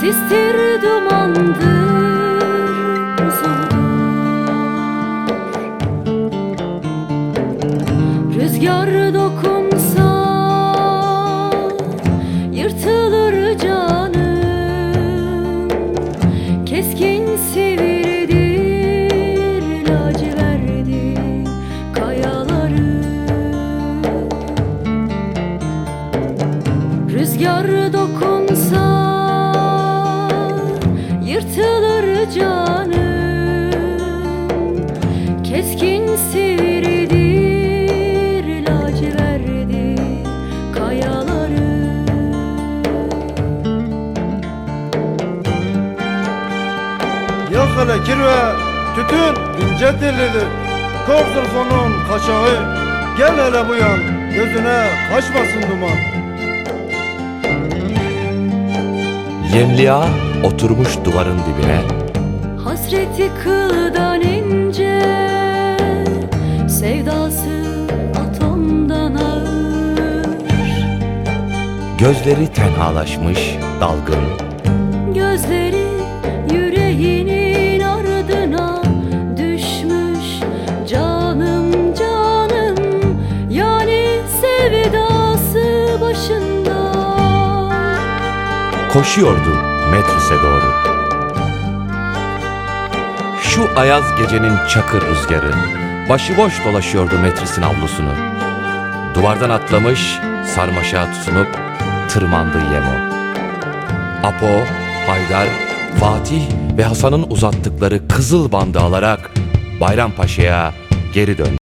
Sistir dumandır huzurdur Rüzgarda dokunsa yırtılır canım Keskin sivridir laciverdi kayaları Yok hele kirve, tütün ince dilidir. Kor zülfonun kaşağı, gel hele bu yan, gözüne kaçmasın duman. Yemliğa oturmuş duvarın dibine. Hasreti kıldan ince Sevdası atomdan ağır. Gözleri tenhalaşmış dalgın Koşuyordu metrise doğru. Şu ayaz gecenin çakır rüzgarı Başıboş dolaşıyordu metrisin avlusunu. Duvardan atlamış sarmaşağa tutunup tırmandı Yemo. Apo, Haydar, Fatih ve Hasan'ın uzattıkları kızıl bandı alarak Bayrampaşa'ya geri döndü.